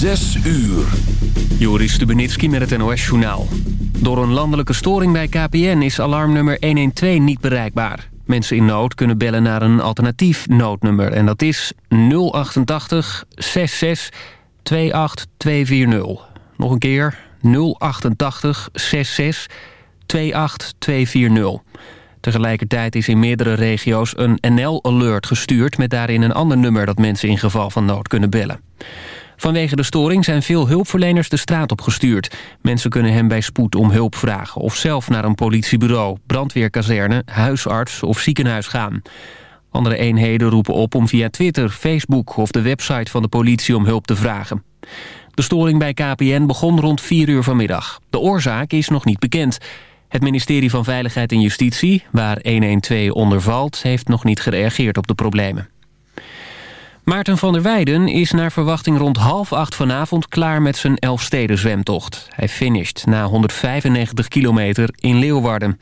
Zes uur. Joris Stubenitski met het NOS-journaal. Door een landelijke storing bij KPN is alarmnummer 112 niet bereikbaar. Mensen in nood kunnen bellen naar een alternatief noodnummer. En dat is 088 66 28240. Nog een keer 088 66 28240. Tegelijkertijd is in meerdere regio's een NL-alert gestuurd... met daarin een ander nummer dat mensen in geval van nood kunnen bellen. Vanwege de storing zijn veel hulpverleners de straat opgestuurd. Mensen kunnen hem bij spoed om hulp vragen... of zelf naar een politiebureau, brandweerkazerne, huisarts of ziekenhuis gaan. Andere eenheden roepen op om via Twitter, Facebook of de website van de politie om hulp te vragen. De storing bij KPN begon rond 4 uur vanmiddag. De oorzaak is nog niet bekend. Het ministerie van Veiligheid en Justitie, waar 112 onder valt... heeft nog niet gereageerd op de problemen. Maarten van der Weijden is naar verwachting rond half acht vanavond... klaar met zijn Elfsteden zwemtocht. Hij finisht na 195 kilometer in Leeuwarden.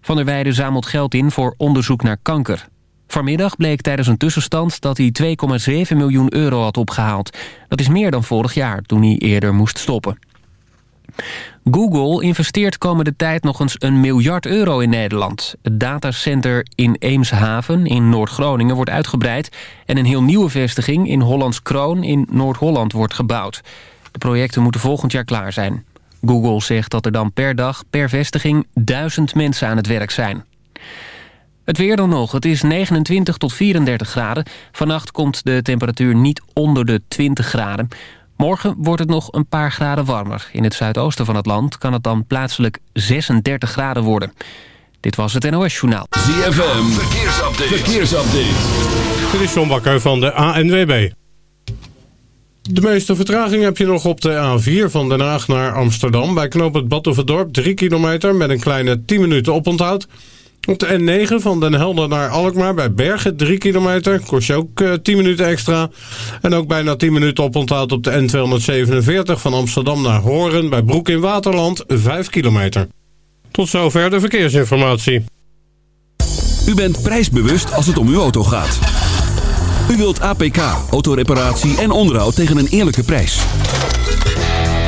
Van der Weijden zamelt geld in voor onderzoek naar kanker. Vanmiddag bleek tijdens een tussenstand dat hij 2,7 miljoen euro had opgehaald. Dat is meer dan vorig jaar, toen hij eerder moest stoppen. Google investeert komende tijd nog eens een miljard euro in Nederland. Het datacenter in Eemshaven in Noord-Groningen wordt uitgebreid... en een heel nieuwe vestiging in Hollands Kroon in Noord-Holland wordt gebouwd. De projecten moeten volgend jaar klaar zijn. Google zegt dat er dan per dag per vestiging duizend mensen aan het werk zijn. Het weer dan nog. Het is 29 tot 34 graden. Vannacht komt de temperatuur niet onder de 20 graden. Morgen wordt het nog een paar graden warmer. In het zuidoosten van het land kan het dan plaatselijk 36 graden worden. Dit was het NOS Journaal. ZFM, verkeersupdate. verkeersupdate. Dit is John Bakker van de ANWB. De meeste vertraging heb je nog op de A4 van Den Haag naar Amsterdam... bij knoop het Badhoevedorp 3 kilometer met een kleine 10 minuten oponthoud... Op de N9 van Den Helder naar Alkmaar bij Bergen 3 kilometer. Kost je ook uh, 10 minuten extra. En ook bijna 10 minuten oponthoud op de N247 van Amsterdam naar Horen bij Broek in Waterland 5 kilometer. Tot zover de verkeersinformatie. U bent prijsbewust als het om uw auto gaat. U wilt APK, autoreparatie en onderhoud tegen een eerlijke prijs.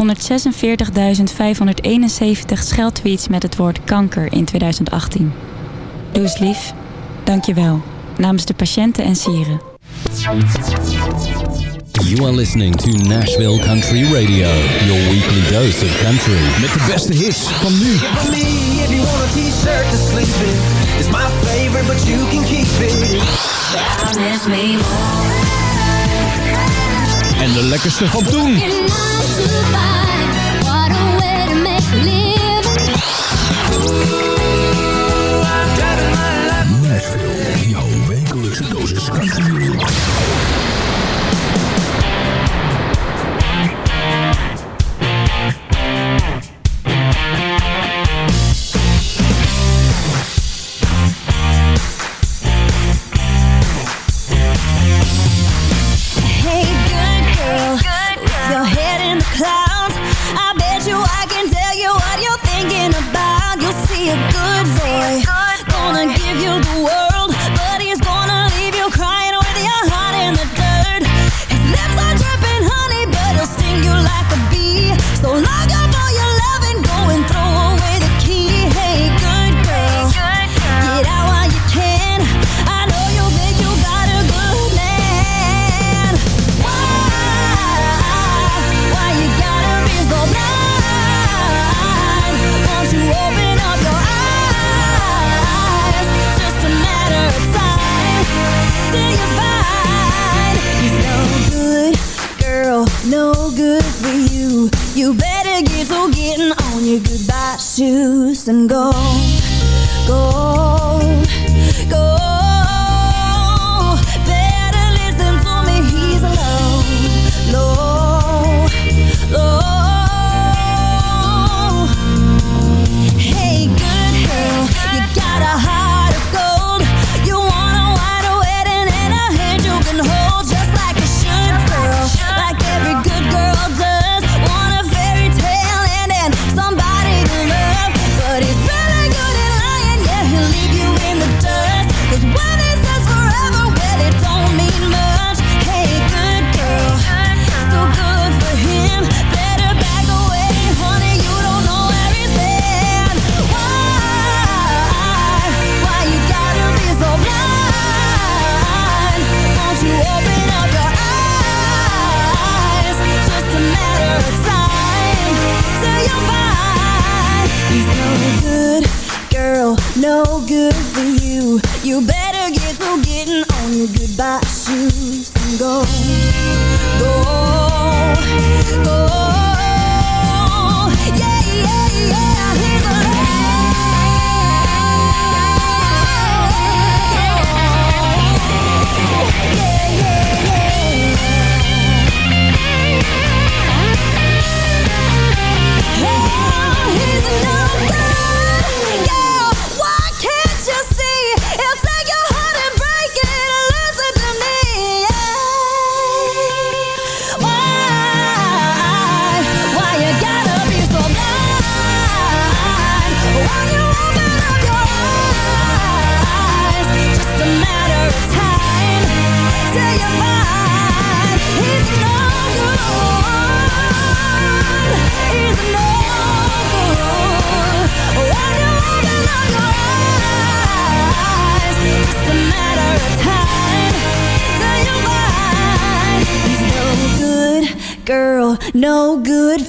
146.571 scheldtweets met het woord kanker in 2018. Doe eens lief. Dank je wel. Namens de patiënten en sieren. You are listening to Nashville Country Radio. Your weekly dose of country. Met de beste hits van nu. It's my favorite, but you can keep it. En de lekkerste van toen.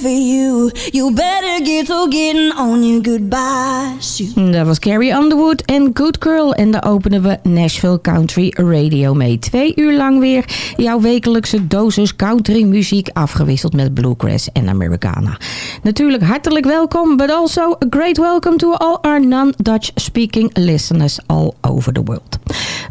For you. You better get to getting on shoe. Dat was Carrie Underwood en Good Girl. En daar openen we Nashville Country Radio mee. Twee uur lang weer jouw wekelijkse dosis country muziek afgewisseld met bluegrass en Americana. Natuurlijk hartelijk welkom, but also a great welcome to all our non-Dutch speaking listeners all over the world.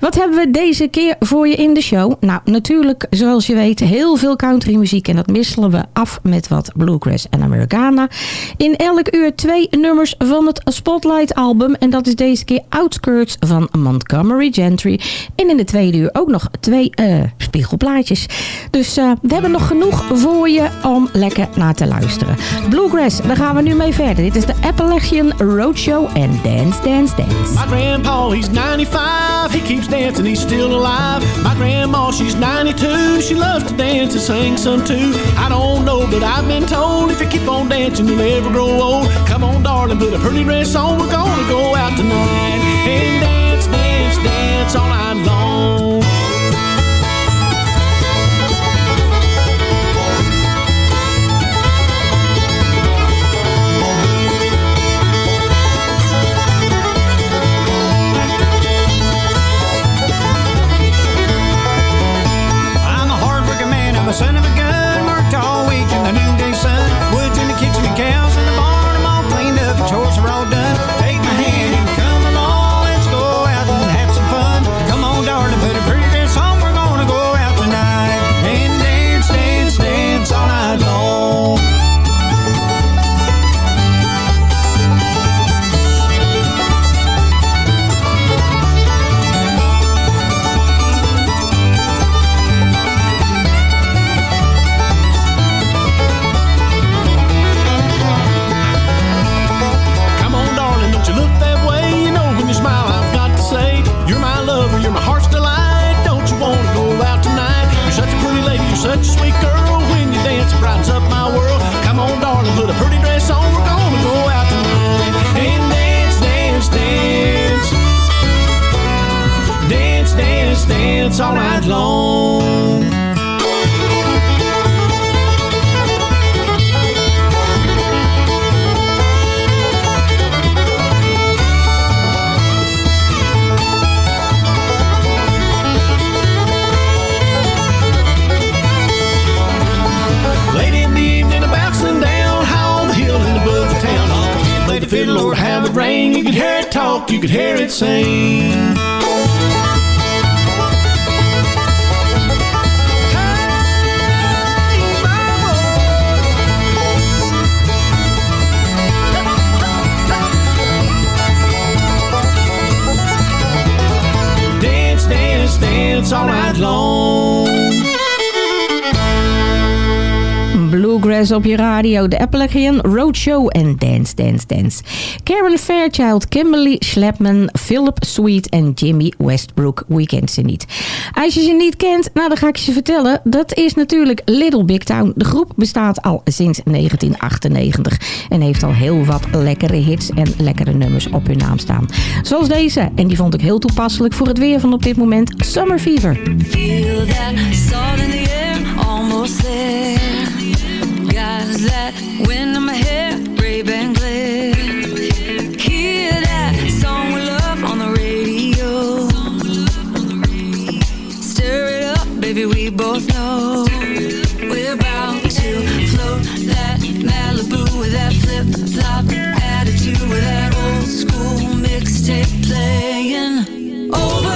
Wat hebben we deze keer voor je in de show? Nou, natuurlijk, zoals je weet, heel veel country muziek. En dat wisselen we af met wat bluegrass en Americana. In elk uur twee nummers van het Spotlight album. En dat is deze keer Outskirts van Montgomery Gentry. En in de tweede uur ook nog twee eh, spiegelplaatjes. Dus eh, we hebben nog genoeg voor je om lekker naar te luisteren. Bluegrass, daar gaan we nu mee verder. Dit is de Appalachian Roadshow en Dance, Dance, Dance. My grandpa, he's 95. He keeps dancing, he's still alive. My grandma, she's 92. She loves to dance and sing some too. I don't know, but I've been told if you keep on dancing, you'll never grow old. Come on, darling, put a pretty dress on. We're gonna go out tonight and dance, dance, dance all night long. Bluegrass op je radio, de Appalachian Roadshow en Dance, Dance, Dance. Karen Fairchild, Kimberly Schlepman, Philip Sweet en Jimmy Westbrook. Wie kent ze niet? Als je ze niet kent, nou dan ga ik je vertellen. Dat is natuurlijk Little Big Town. De groep bestaat al sinds 1998 en heeft al heel wat lekkere hits en lekkere nummers op hun naam staan. Zoals deze, en die vond ik heel toepasselijk voor het weer van op dit moment, Summer Fever. Feel that in the air, almost there. That wind in my hair, Ray-Ban glare. Hear that song we love on the radio. Stir it up, baby, we both know. We're to float that Malibu with that flip-flop attitude with that old school mixtape playing. Over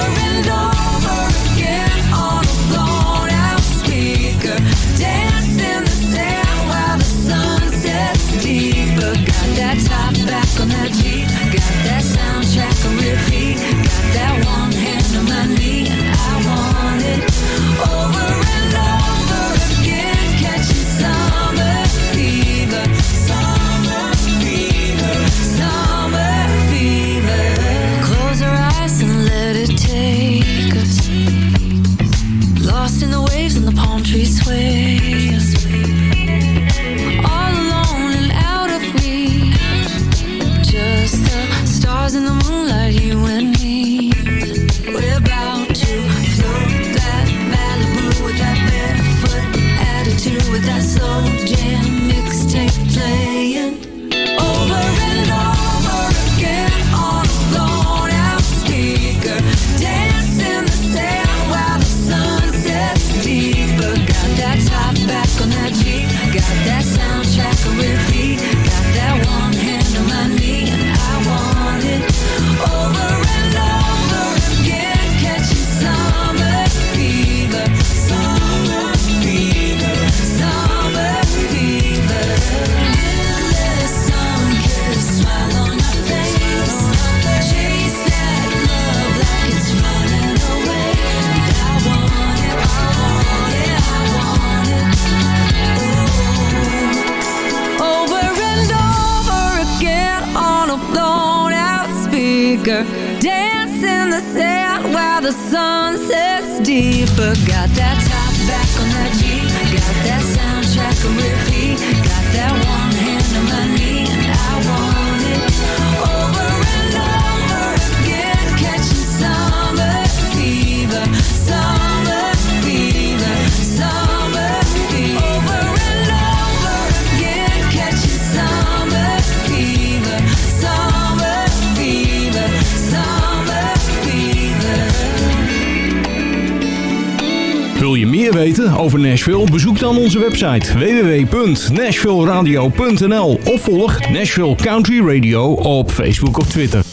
over Nashville? Bezoek dan onze website www.nashvilleradio.nl of volg Nashville Country Radio op Facebook of Twitter.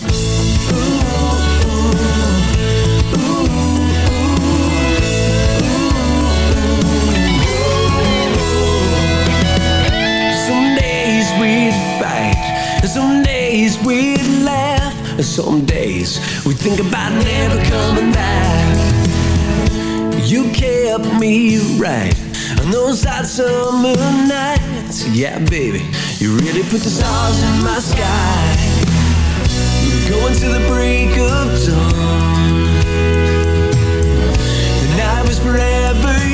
Some days we'd laugh, some days we'd think about never coming back. Kept me right on those hot summer nights. Yeah, baby, you really put the stars in my sky. We're going to the break of dawn. The night was forever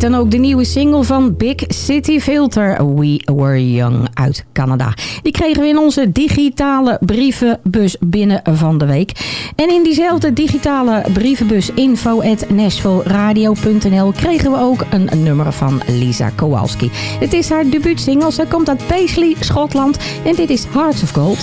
heet dan ook de nieuwe single van Big City Filter, We Were Young uit Canada. Die kregen we in onze digitale brievenbus binnen van de week. En in diezelfde digitale brievenbus info kregen we ook een nummer van Lisa Kowalski. Het is haar debuutsingle, ze komt uit Paisley, Schotland en dit is Hearts of Gold.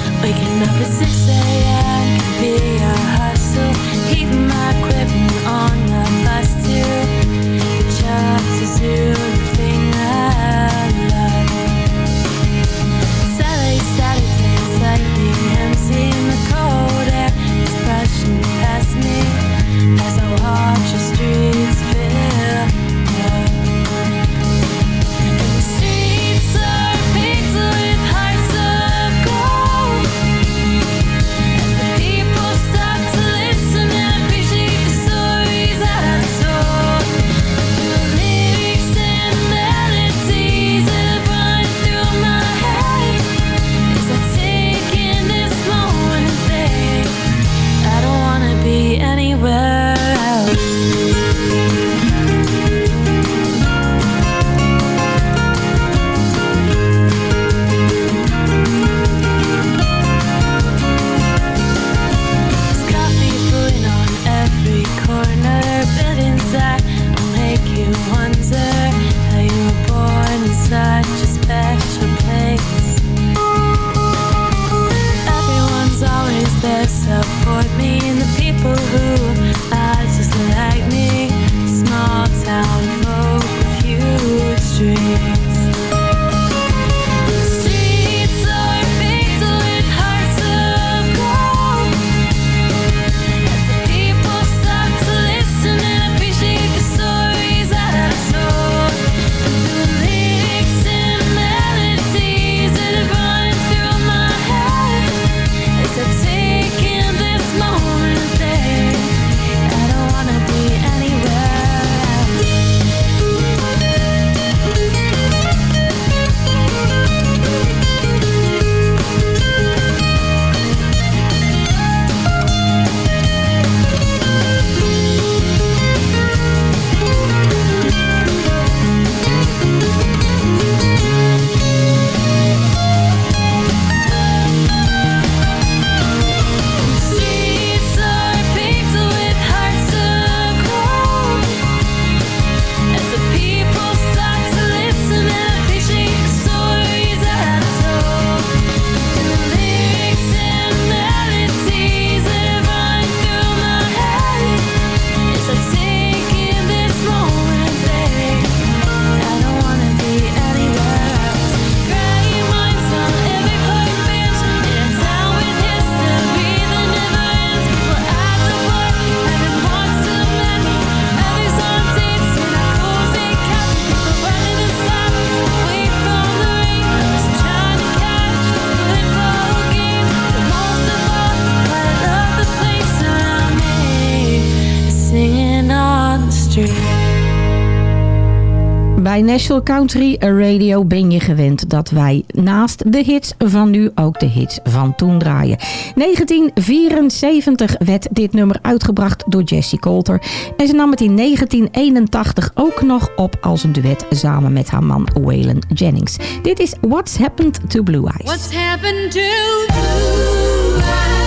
National Country Radio ben je gewend dat wij naast de hits van nu ook de hits van toen draaien. 1974 werd dit nummer uitgebracht door Jessie Coulter. En ze nam het in 1981 ook nog op als een duet samen met haar man Waylon Jennings. Dit is What's Happened to Blue Eyes. What's happened to Blue Eyes?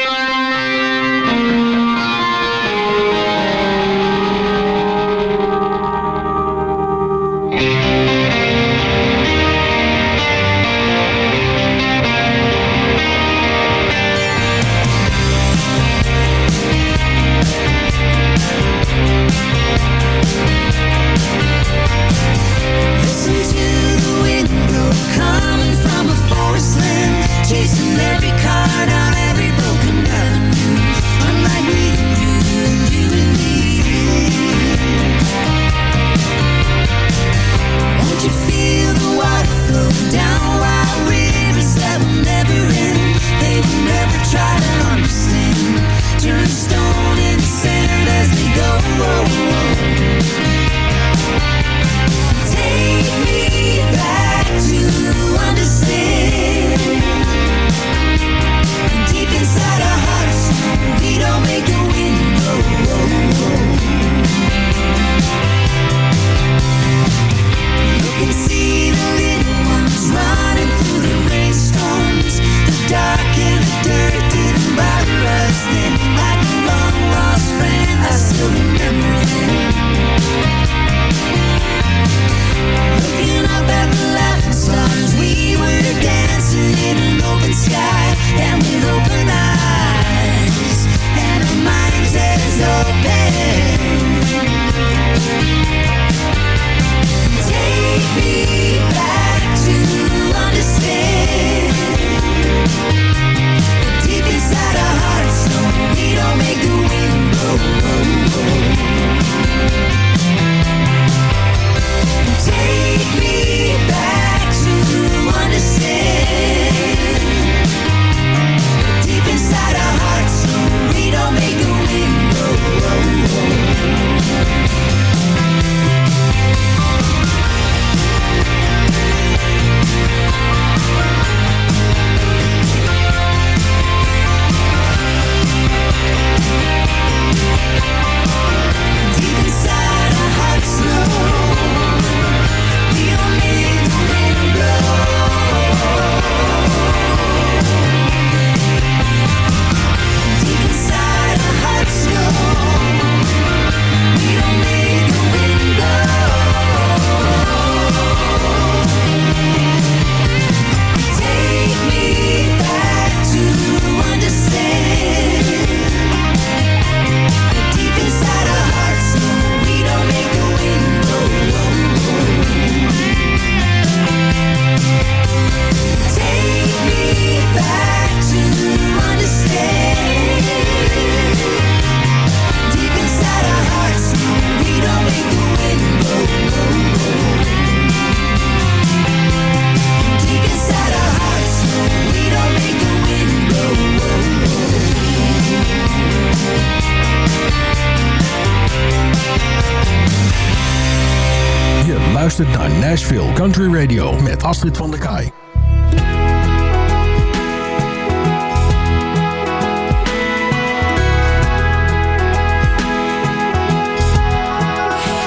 Country Radio met Astrid van der Kaai.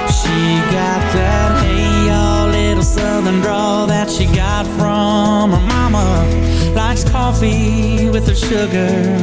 She got that hey y'all little southern drawl that she got from her mama. Likes coffee with her sugar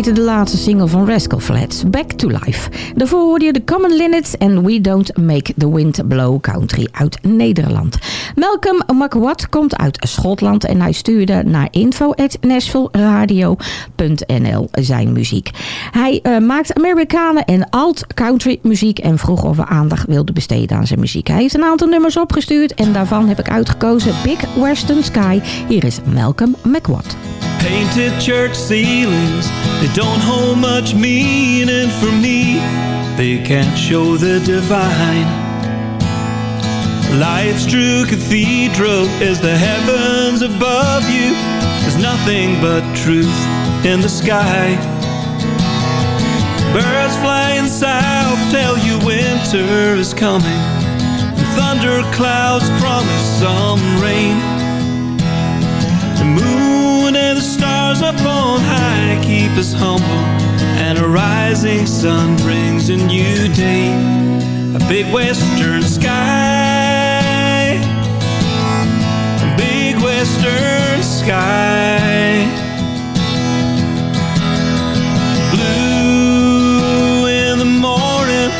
De laatste single van Rascal Flats, Back to Life. Daarvoor hoorde je de Common Linnets en We Don't Make the Wind Blow Country uit Nederland. Malcolm McWatt komt uit Schotland en hij stuurde naar info.nashvilleradio.nl zijn muziek. Hij eh, maakt Amerikanen en alt-country muziek en vroeg of we aandacht wilden besteden aan zijn muziek. Hij heeft een aantal nummers opgestuurd en daarvan heb ik uitgekozen Big Western Sky. Hier is Malcolm McWatt. Painted church ceilings, they don't hold much meaning for me. They can't show the divine. Life's true cathedral is the heavens above you. There's nothing but truth in the sky. Birds flying south tell you winter is coming. Thunder clouds promise some rain. The moon stars up on high keep us humble, and a rising sun brings a new day. A big western sky, a big western sky. Blue in the morning,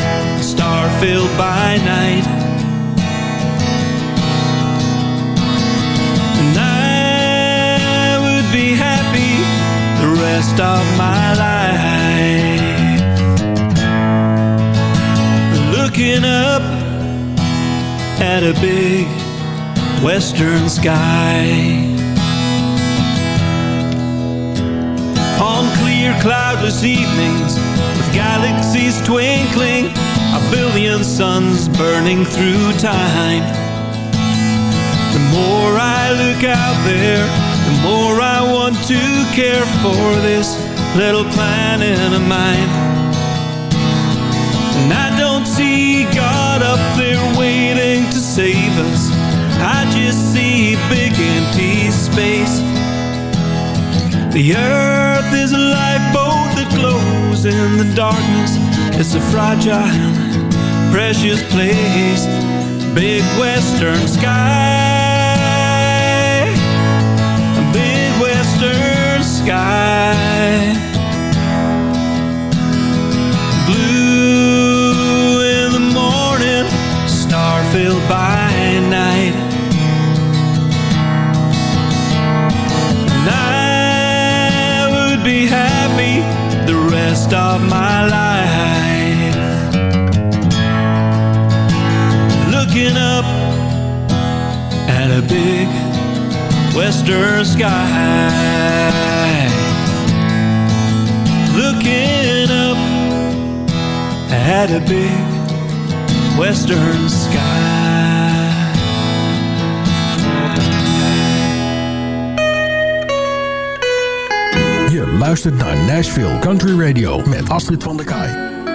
star filled by night. Of my life. Looking up at a big western sky. On clear, cloudless evenings, with galaxies twinkling, a billion suns burning through time. The more I look out there, the more I want to care for this little planet of mine. And I don't see God up there waiting to save us. I just see big empty space. The earth is a lifeboat that glows in the darkness. It's a fragile, precious place. Big western sky. By night. And I would be happy the rest of my life. Looking up at a big western sky. Looking up at a big western sky. Luistert naar Nashville Country Radio met Astrid van der Kaai. Ah,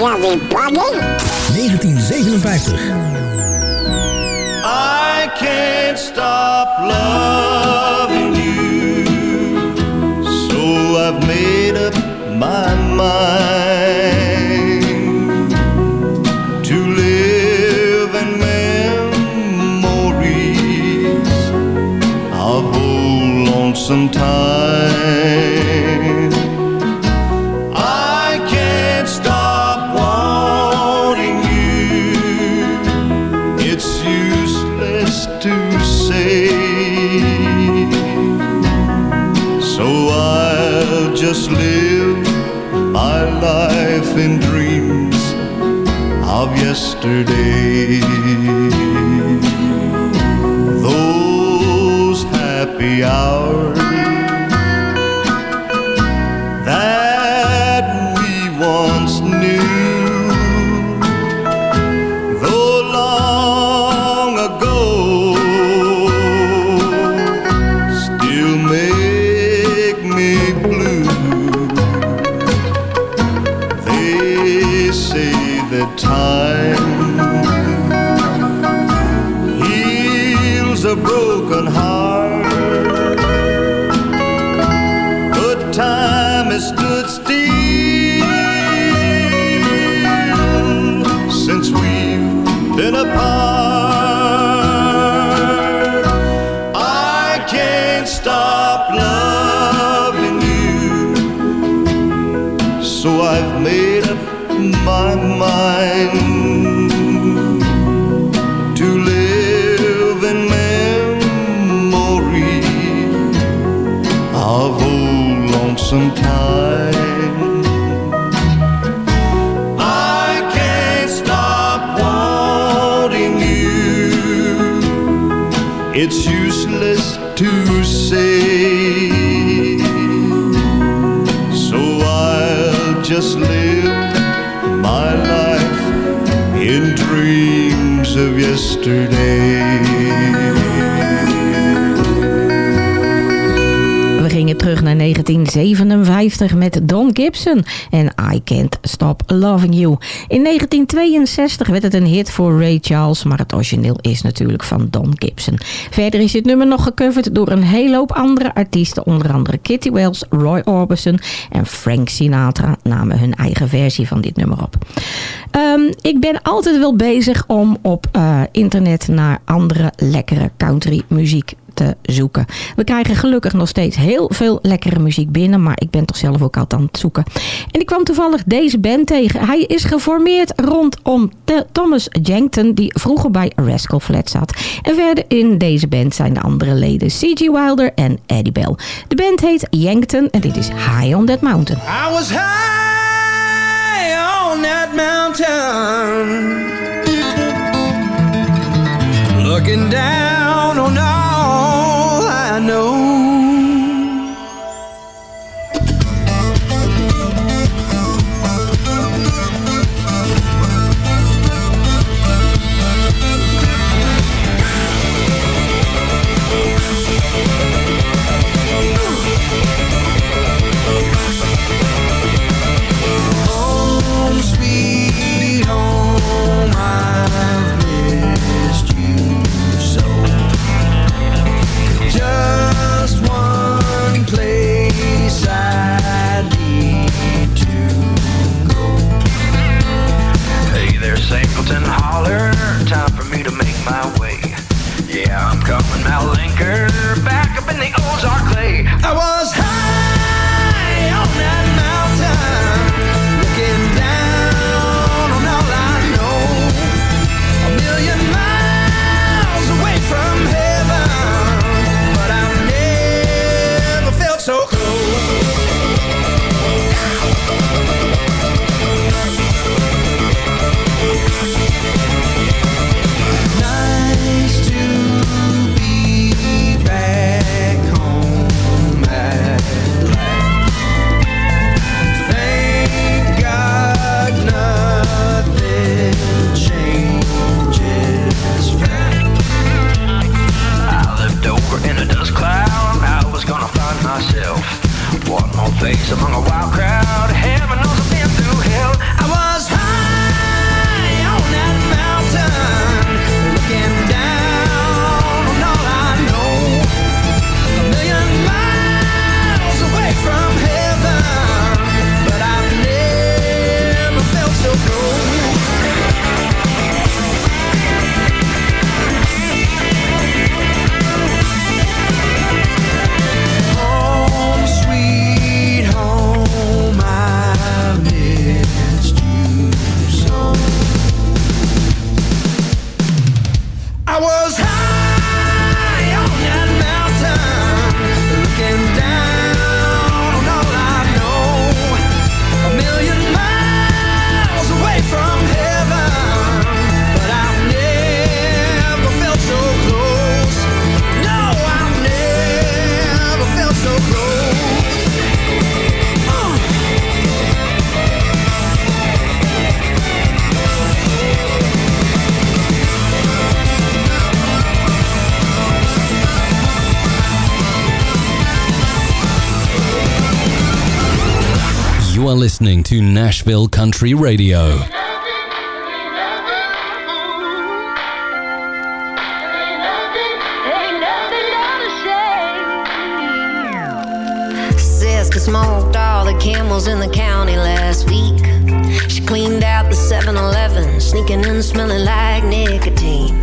ja, die pudding. 1957. I can't stop loving you. So I've made up my mind to live in memories of old lonesome time. Yesterday. Those happy hours We gingen terug naar 1957 met Don Gibson. En Can't Stop Loving You. In 1962 werd het een hit voor Ray Charles, maar het origineel is natuurlijk van Don Gibson. Verder is dit nummer nog gecoverd door een hele hoop andere artiesten, onder andere Kitty Wells, Roy Orbison en Frank Sinatra namen hun eigen versie van dit nummer op. Ehm, ik ben altijd wel bezig om op eh, internet naar andere lekkere country muziek zoeken. We krijgen gelukkig nog steeds heel veel lekkere muziek binnen, maar ik ben toch zelf ook altijd aan het zoeken. En ik kwam toevallig deze band tegen. Hij is geformeerd rondom Thomas Jankton die vroeger bij Rascal Flat zat. En verder in deze band zijn de andere leden C.G. Wilder en Eddie Bell. De band heet Jankton en dit is High on That Mountain. I was high on that mountain Looking down on know I was You are listening to Nashville Country Radio. Sister smoked all the camels in the county last week. She cleaned out the 7 Eleven, sneaking in smelling like nicotine.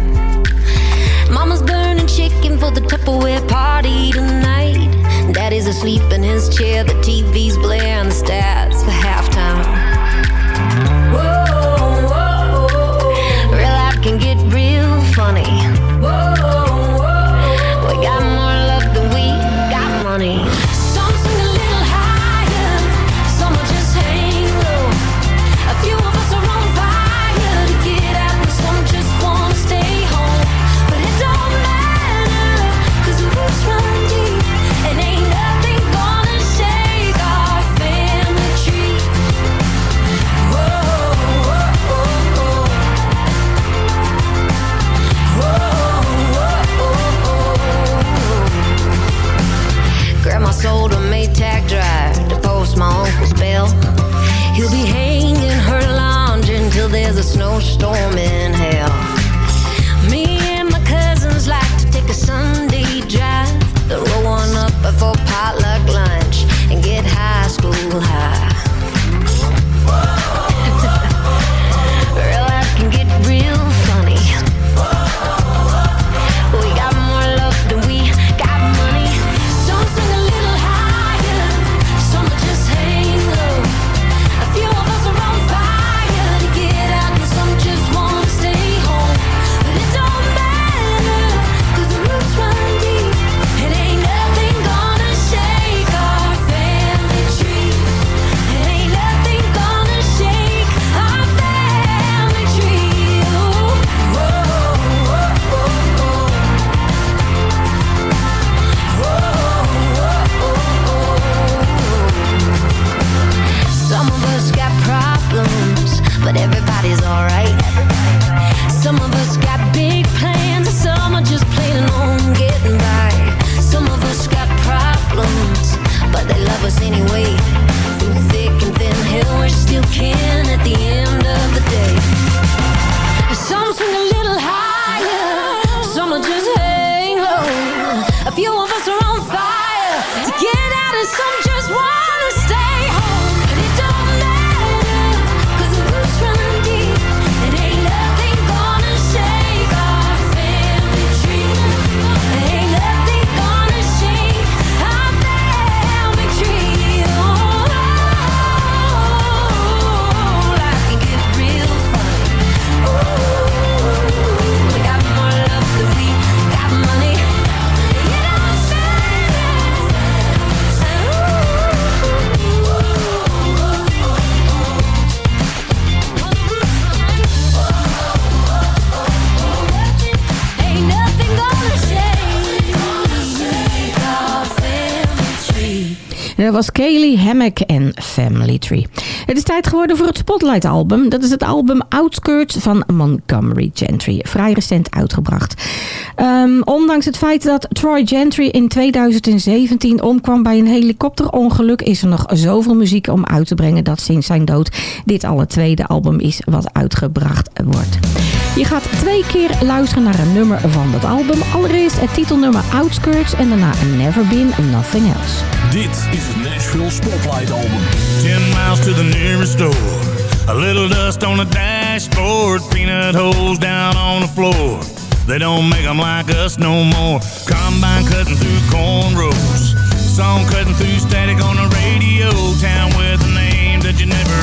Mama's burning chicken for the Tupperware party tonight. Daddy's asleep in his chair, the TV's blaring the stats. Money. was Kaylee Hammack en Family Tree. Het is tijd geworden voor het Spotlight album. Dat is het album Outskirts van Montgomery Gentry. Vrij recent uitgebracht. Ehm, ondanks het feit dat Troy Gentry in 2017 omkwam bij een helikopterongeluk... is er nog zoveel muziek om uit te brengen dat sinds zijn dood... dit alle tweede album is wat uitgebracht wordt. Je gaat twee keer luisteren naar een nummer van dat album. Allereerst het titelnummer Outskirts en daarna Never Been Nothing Else. Dit is het Nashville Spotlight Album. 10 miles to the nearest door. A little dust on the dashboard, peanut holes down on the floor. They don't make them like us no more. Combine cutting through corn rows. Song cutting through static on the radio. Town with a name that you never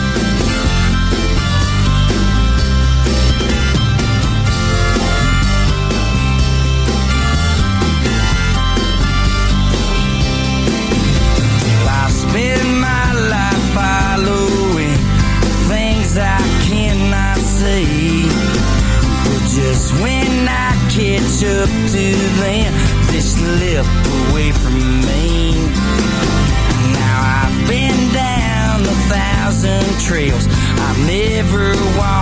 Trails. I've never walked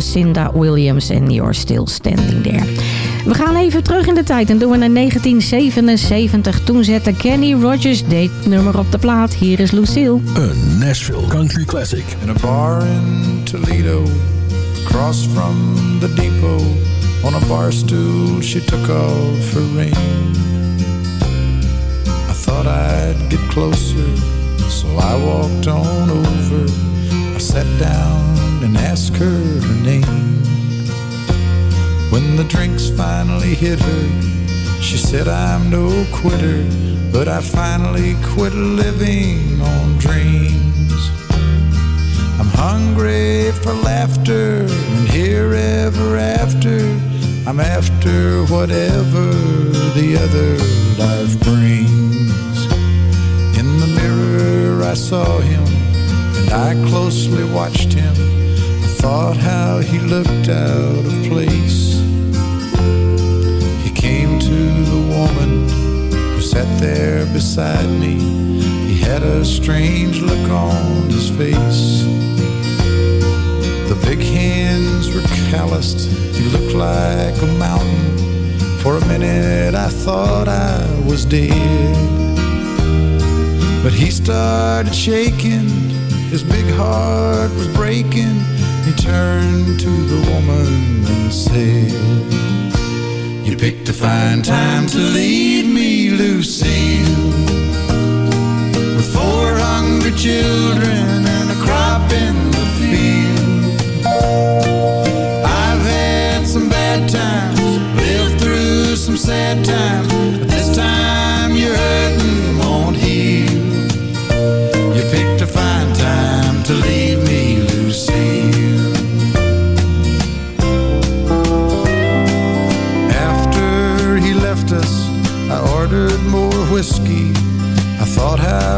Lucinda Williams en You're Still Standing There. We gaan even terug in de tijd en doen we naar 1977. Toen zette Kenny Rogers dit nummer op de plaat. Hier is Lucille. Een Nashville Country Classic. In a bar in Toledo, across from the depot, on a bar stool she took off her ring. I thought I'd get closer, so I walked on over. I sat down and asked her her name. When the drinks finally hit her, she said, I'm no quitter, but I finally quit living on dreams. I'm hungry for laughter and here ever after. I'm after whatever the other life brings. In the mirror I saw him and I closely watched him. Thought how he looked out of place. He came to the woman who sat there beside me. He had a strange look on his face. The big hands were calloused. He looked like a mountain. For a minute I thought I was dead. But he started shaking. His big heart was breaking. He turned to the woman and said, You picked a fine time to leave me, Lucille. With four hungry children and a crop in the field. I've had some bad times, lived through some sad times,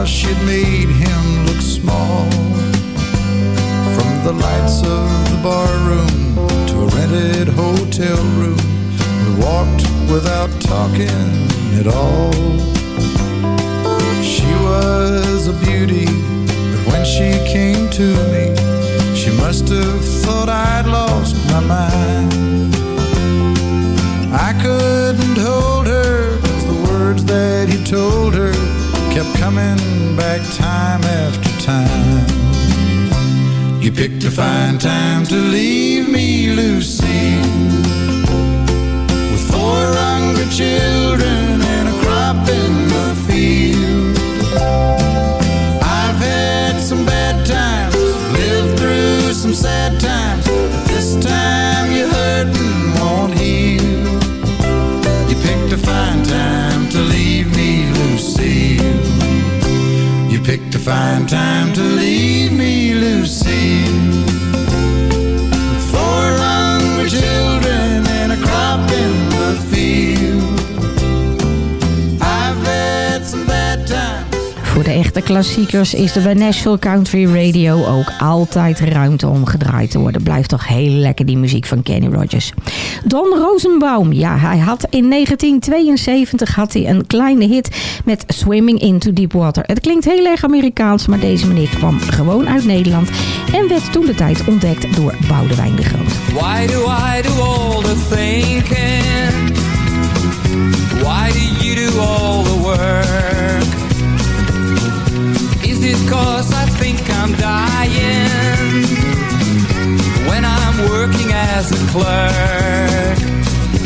how she'd made him look small. From the lights of the bar room to a rented hotel room, we walked without talking at all. She was a beauty, but when she came to me, she must have thought I'd lost my mind. I couldn't hold her, cause the words that he told her kept coming back time after time. You picked a fine time to leave me, Lucy. With four hungry children and a crop in klassiekers is er bij Nashville Country Radio ook altijd ruimte om gedraaid te worden. Blijft toch heel lekker die muziek van Kenny Rogers. Don Rosenbaum, ja, hij had in 1972 had hij een kleine hit met Swimming into Deep Water. Het klinkt heel erg Amerikaans, maar deze meneer kwam gewoon uit Nederland en werd toen de tijd ontdekt door Boudewijn de Groot. Why do I do all the thinking? Why do you do all the work? Is it cause I think I'm dying? When I'm working as a clerk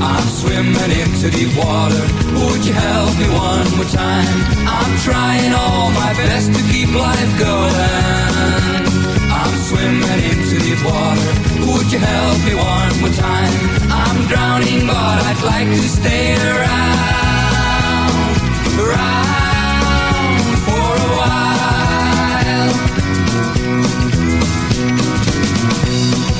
I'm swimming into deep water Would you help me one more time? I'm trying all my best to keep life going I'm swimming into deep water Would you help me one more time? I'm drowning but I'd like to stay around Around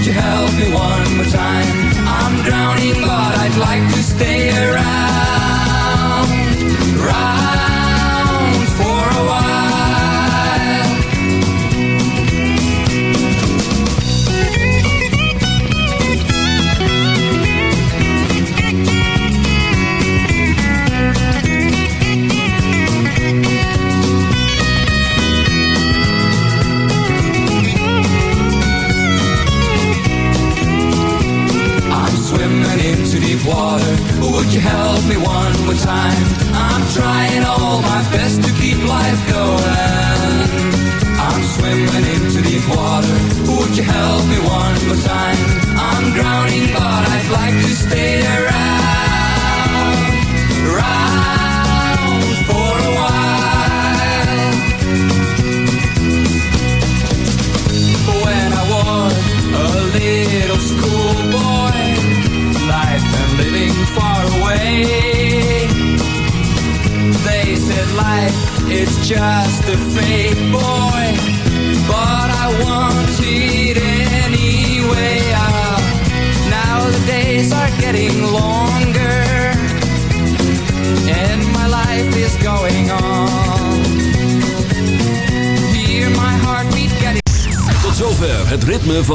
Would you help me one more time? I'm drowning but I'd like to stay around